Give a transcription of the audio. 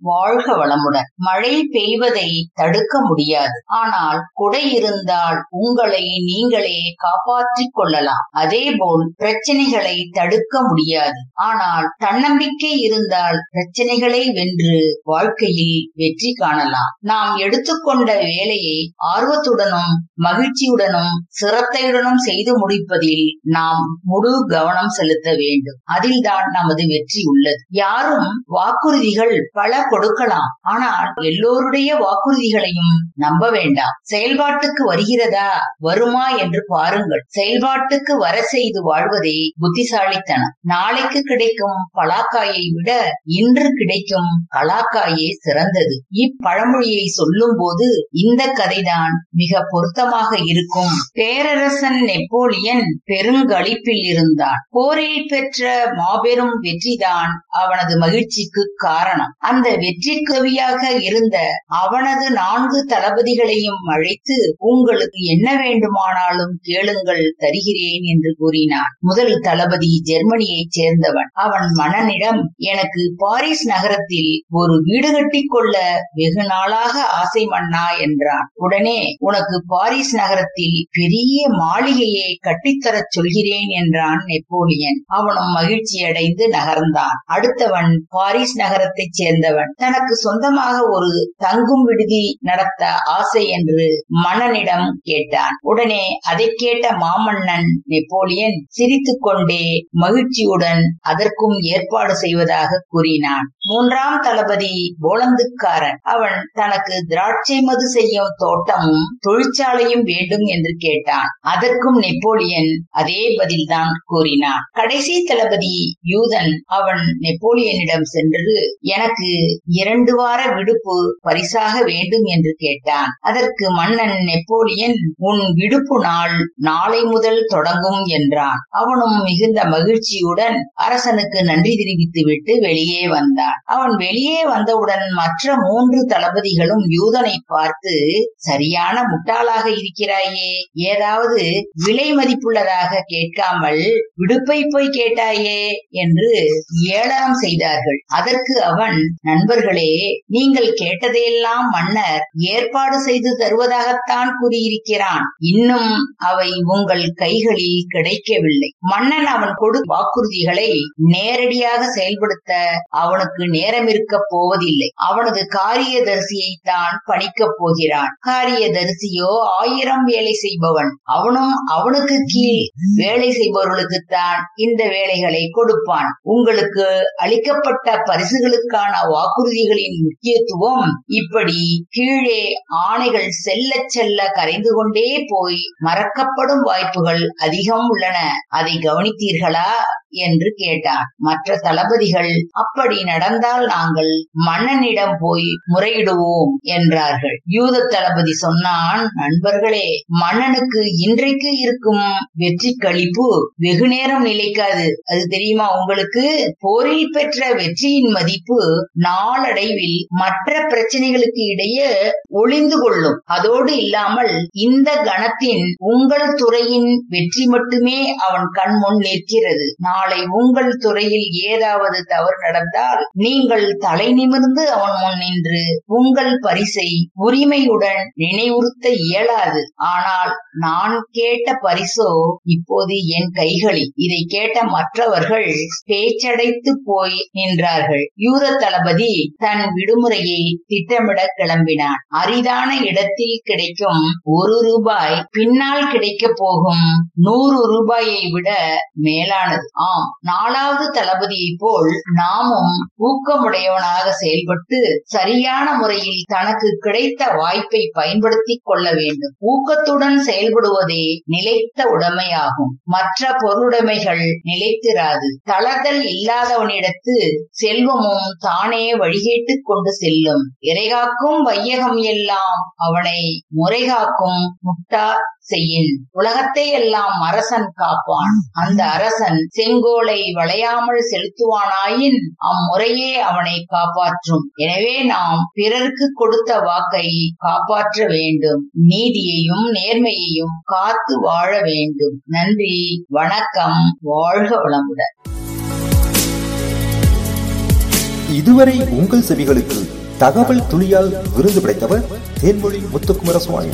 வாழ்க வளமுடன். மழை பெய்வதை தடுக்க முடியாது. ஆனால் குடை இருந்தால் உங்களை நீங்களே காப்பாற்றிக் கொள்ளலாம். அதேபோல் பிரச்சனைகளை தடுக்க முடியாது. ஆனால் தன்னம்பிக்கை இருந்தால் பிரச்சனைகளை வென்று வாழ்க்கையில் வெற்றி காணலாம். நாம் எடுத்துக்கொண்ட வேலையை ஆர்வத்துடனும் மகிழ்ச்சியுடனும் சிரத்தையுடனும் செய்து முடிப்பதில் நாம் முழு கவனம் செலுத்த வேண்டும். அதில்தான் நமது வெற்றி உள்ளது. யாரும் வாக்குறுதிகள் பல கொடுக்கலாம். ஆனால் எல்லோருடைய வாக்குறுதிகளையும் நம்ப வேண்டாம். செயல்பாட்டுக்கு வருகிறதா? வருமா என்று பாருங்கள். செயல்பாட்டுக்கு வர செய்து வாழ்வதே புத்திசாலித்தனம். நாளைக்கு கிடைக்கும் பலாக்காயை விட இன்று கிடைக்கும் கலாக்காயே சிறந்தது. இப்பழமொழியை சொல்லும் போது இந்த கதைதான் மிக பொருத்தமாக இருக்கும். பேரரசன் நெப்போலியன் பெருங்களிப்பில் இருந்தான். போரில் பெற்ற மாபெரும் வெற்றிதான் அவனது மகிழ்ச்சிக்கு காரணம். அந்த வெற்றி கவியாக இருந்த அவனது நான்கு தளபதிகளையும் அழைத்து உங்களுக்கு என்ன வேண்டுமானாலும் கேளுங்கள் தருகிறேன் என்று கூறினான். முதல் தளபதி ஜெர்மனியைச் சேர்ந்தவன். அவன் மனனிடம் எனக்கு பாரிஸ் நகரத்தில் ஒரு வீடு கட்டிக் கொள்ள வெகு நாளாக ஆசை மன்னா என்றான். உடனே உனக்கு பாரிஸ் நகரத்தில் பெரிய மாளிகையை கட்டித்தரச் சொல்கிறேன் என்றான் நெப்போலியன். அவனும் மகிழ்ச்சி அடைந்து நகர்ந்தான். அடுத்தவன் பாரிஸ் நகரத்தைச் சேர்ந்தவன். தனக்கு சொந்தமாக ஒரு தங்கும் விடுதி நடத்த ஆசை என்று மன்னனிடம் கேட்டான். உடனே அதை கேட்ட மாமன்னன் நெப்போலியன் சிரித்துக் கொண்டே மகிழ்ச்சியுடன் அதற்கும் ஏற்பாடு செய்வதாக கூறினான். மூன்றாம் தளபதி போலந்துக்காரன். அவன் தனக்கு திராட்சை மது செய்யும் தோட்டமும் தொழிற்சாலையும் வேண்டும் என்று கேட்டான். அதற்கும் நெப்போலியன் அதே பதில்தான் கூறினான். கடைசி தளபதி யூதன் அவன் நெப்போலியனிடம் சென்று எனக்கு இரண்டு வார விடுப்பு பரிசாக வேண்டும் என்று கேட்டான். அதற்கு மன்னன் நெப்போலியன் உன் விடுப்பு நாள் நாளை முதல் தொடங்கும் என்றான். அவனும் மிகுந்த மகிழ்ச்சியுடன் அரசனுக்கு நன்றி தெரிவித்து விட்டு வெளியே வந்தான். அவன் வெளியே வந்தவுடன் மற்ற மூன்று தளபதிகளும் யூதனை பார்த்து சரியான முட்டாளாக இருக்கிறாயே ஏதாவது விலை மதிப்புள்ளதாக கேட்காமல் விடுப்பை போய் கேட்டாயே என்று ஏளனம் செய்தார்கள். அதற்கு அவன் நண்பர்களே நீங்கள் கேட்டதையெல்லாம் மன்னர் ஏற்பாடு செய்து தருவதாகத்தான் கூறியிருக்கிறான். இன்னும் அவை உங்கள் கைகளில் கிடைக்கவில்லை. மன்னன் அவன் கொடு வாக்குறுதிகளை நேரடியாக செயல்படுத்த அவனுக்கு நேரம் இருக்க போவதில்லை. அவனது காரியதரிசியை தான் பணிக்கப் போகிறான். காரியதரிசியோ ஆயிரம் வேலை செய்பவன். அவனும் அவனுக்கு கீழ் வேலை செய்பவர்களுக்குத்தான் இந்த வேலைகளை கொடுப்பான். உங்களுக்கு அளிக்கப்பட்ட பரிசுகளுக்கான வாக்கு வாக்குறுதிகளின் முக்கியத்துவம் இப்படி கீழே ஆணைகள் செல்ல செல்ல கரைந்து கொண்டே போய் மறக்கப்படும் வாய்ப்புகள் அதிகம் உள்ளன. அதை கவனித்தீர்களா? என்று கேட்டான் மற்ற தளபதிகள் அப்படி நடந்தால் நாங்கள் மன்னனிடம் போய் முறையிடுவோம் என்றார்கள். யூத தளபதி சொன்னான் நண்பர்களே மன்னனுக்கு இன்றைக்கு இருக்கும் வெற்றி கழிப்பு வெகு நேரம் நிலைக்காது. அது தெரியுமா உங்களுக்கு? போரில் பெற்ற வெற்றியின் மதிப்பு நாளடைவில் மற்ற பிரச்சனைகளுக்கு இடையே ஒளிந்து கொள்ளும். அதோடு இல்லாமல் இந்த கணத்தின் உங்கள் துறையின் வெற்றி மட்டுமே அவன் கண் முன் நிற்கிறது. நாளை உங்கள் துறையில் ஏதாவது தவறு நடந்தால் நீங்கள் தலை நிமிர்ந்து அவன் முன் நின்று உங்கள் பரிசை உரிமையுடன் நினைவுறுத்த இயலாது. ஆனால் நான் கேட்ட பரிசோ இப்போது என் கைகளில். இதை கேட்ட மற்றவர்கள் பேச்சடைத்து போய் நின்றார்கள். யூத தளபதி தன் விடுமுறையை திட்டமிட கிளம்பினான். அரிதான இடத்தில் கிடைக்கும் ஒரு ரூபாய் பின்னால் கிடைக்க போகும் நூறு ரூபாயை விட மேலானது. ஆம் நாலாவது தளபதியை போல் நாமும் ஊக்கமுடையவனாக செயல்பட்டு சரியான முறையில் தனக்கு கிடைத்த வாய்ப்பை பயன்படுத்திக் கொள்ள வேண்டும். ஊக்கத்துடன் செயல்படுவதே நிலைத்த உடைமையாகும். மற்ற பொருளுடைமைகள் நிலைத்திராது. தளர்தல் இல்லாதவனிடத்து செல்வமும் தானே வழிகேட்டுக் கொண்டு செல்லும். இறைகாக்கும் வையகம் எல்லாம் அவனை முறைகாக்கும் முட்டா செய்யின். உலகத்தை எல்லாம் அரசன் காப்பான். அந்த அரசன் செங்கோலை வளையாமல் செலுத்துவானாயின் அம்முறையே அவனை காப்பாற்றும். எனவே நாம் பிறருக்கு கொடுத்த வாக்கை காப்பாற்ற வேண்டும். நீதியையும் நேர்மையையும் காத்து வாழ வேண்டும். நன்றி வணக்கம் வாழ்க வளமுடன். இதுவரை உங்கள் செவிகளுக்கு தகவல் துளியால் விருது படைத்தவர் தேன்மொழி முத்துக்குமார சுவாமி